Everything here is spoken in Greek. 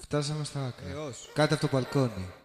Φτάσαμε στα άκρα. Κάτω από το μπαλκόνι.